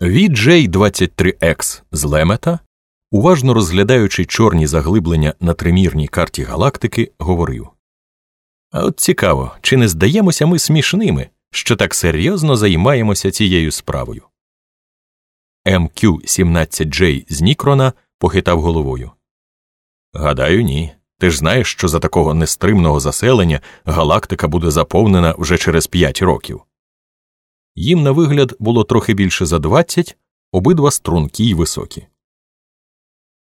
VJ-23X з Лемета, уважно розглядаючи чорні заглиблення на тримірній карті галактики, говорив А от цікаво, чи не здаємося ми смішними, що так серйозно займаємося цією справою. МК-17J з Нікрона похитав головою. Гадаю, ні. Ти ж знаєш, що за такого нестримного заселення галактика буде заповнена вже через п'ять років. Їм на вигляд було трохи більше за двадцять, обидва стрункі й високі.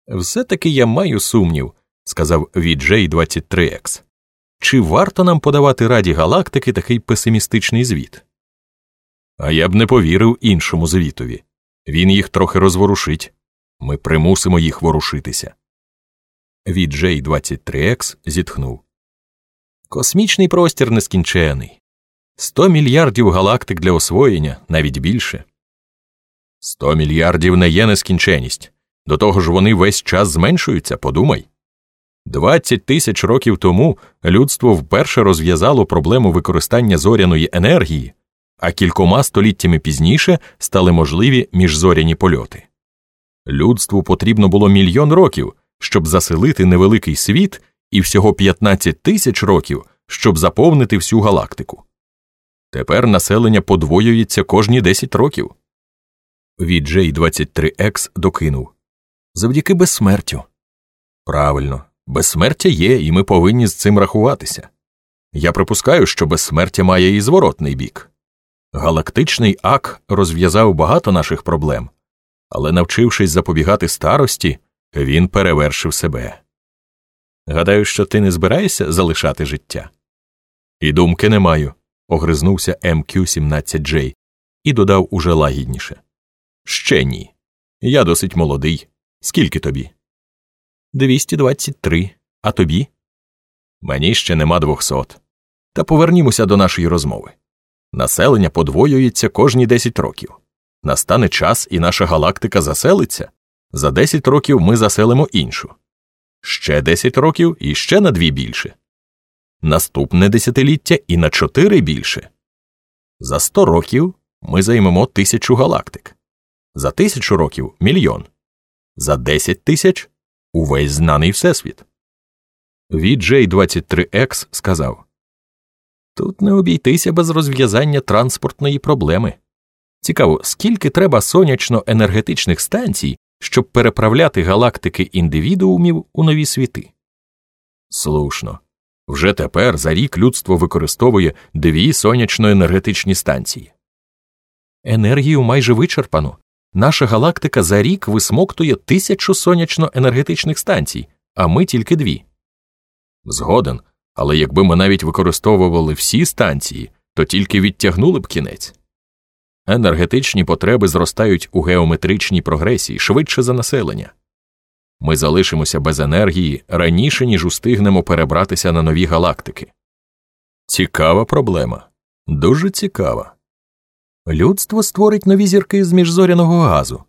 Все таки я маю сумнів, сказав VJ 23X. Чи варто нам подавати раді галактики такий песимістичний звіт? А я б не повірив іншому звітові. Він їх трохи розворушить. Ми примусимо їх ворушитися. VJ 23X зітхнув. Космічний простір нескінчений. Сто мільярдів галактик для освоєння, навіть більше. Сто мільярдів не є нескінченість. До того ж вони весь час зменшуються, подумай. Двадцять тисяч років тому людство вперше розв'язало проблему використання зоряної енергії, а кількома століттями пізніше стали можливі міжзоряні польоти. Людству потрібно було мільйон років, щоб заселити невеликий світ, і всього 15 тисяч років, щоб заповнити всю галактику. Тепер населення подвоюється кожні 10 років. VJ23X докинув завдяки безсмертю. Правильно, безсмертя є, і ми повинні з цим рахуватися. Я припускаю, що безсмертя має і зворотний бік. Галактичний ак розв'язав багато наших проблем, але, навчившись запобігати старості, він перевершив себе. Гадаю, що ти не збираєшся залишати життя? І думки не маю, огризнувся МК-17J і додав уже лагідніше. Ще ні. Я досить молодий. Скільки тобі? Двісті двадцять три. А тобі? Мені ще нема двохсот. Та повернімося до нашої розмови. Населення подвоюється кожні десять років. Настане час, і наша галактика заселиться. За десять років ми заселимо іншу. Ще десять років і ще на дві більше. Наступне десятиліття і на чотири більше. За сто років ми займемо тисячу галактик. За тисячу років мільйон. За десять тисяч увесь знаний всесвіт. VJ23X сказав Тут не обійтися без розв'язання транспортної проблеми. Цікаво, скільки треба сонячно енергетичних станцій, щоб переправляти галактики індивідуумів у нові світи? Слушно. Вже тепер за рік людство використовує дві сонячно енергетичні станції. Енергію майже вичерпано. Наша галактика за рік висмоктує тисячу сонячно енергетичних станцій, а ми тільки дві. Згоден. Але якби ми навіть використовували всі станції, то тільки відтягнули б кінець. Енергетичні потреби зростають у геометричній прогресії швидше за населення. Ми залишимося без енергії раніше, ніж устигнемо перебратися на нові галактики. Цікава проблема. Дуже цікава. Людство створить нові зірки з міжзоряного газу.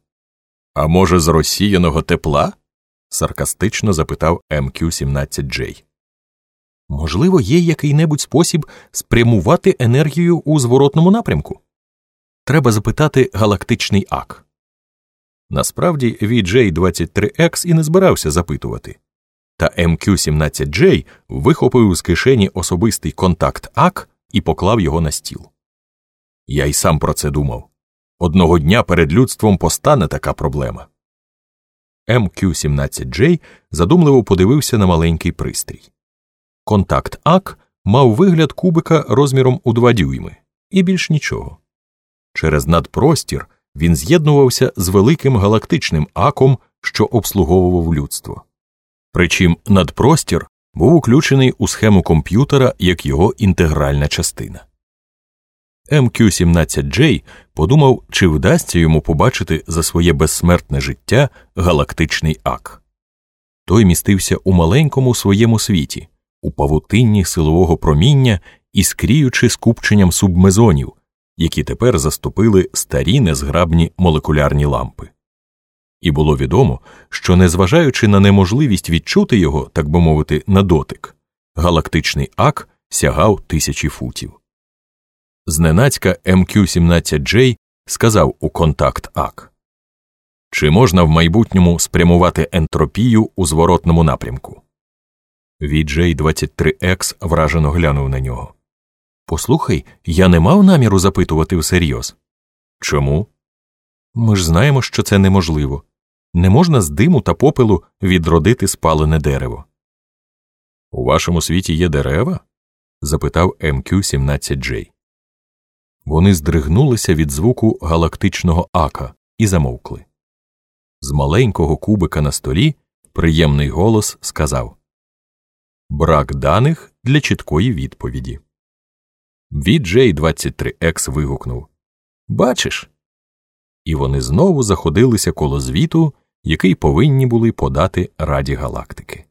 А може, з розсіяного тепла? саркастично запитав МК-17J. Можливо, є який небудь спосіб спрямувати енергію у зворотному напрямку? Треба запитати галактичний ак. Насправді VJ23X і не збирався запитувати. Та MQ17J вихопив з кишені особистий контакт ак і поклав його на стіл. Я й сам про це думав. Одного дня перед людством постане така проблема. MQ17J задумливо подивився на маленький пристрій. Контакт ак мав вигляд кубика розміром у два дюйми, і більш нічого. Через надпростір він з'єднувався з великим галактичним аком, що обслуговував людство. Причим надпростір був уключений у схему комп'ютера як його інтегральна частина. МК-17J подумав, чи вдасться йому побачити за своє безсмертне життя галактичний ак. Той містився у маленькому своєму світі, у павутинні силового проміння і скріючи скупченням субмезонів, які тепер заступили старі незграбні молекулярні лампи. І було відомо, що, незважаючи на неможливість відчути його, так би мовити, на дотик, галактичний ак сягав тисячі футів. Зненацька МК-17J сказав у контакт ак. Чи можна в майбутньому спрямувати ентропію у зворотному напрямку? Віджей 23X вражено глянув на нього. Послухай, я не мав наміру запитувати всерйоз. Чому? Ми ж знаємо, що це неможливо. Не можна з диму та попелу відродити спалене дерево. У вашому світі є дерева? запитав МК-17J. Вони здригнулися від звуку галактичного ака і замовкли. З маленького кубика на столі приємний голос сказав Брак даних для чіткої відповіді. VJ23X вигукнув Бачиш? І вони знову заходилися коло звіту, який повинні були подати Раді Галактики.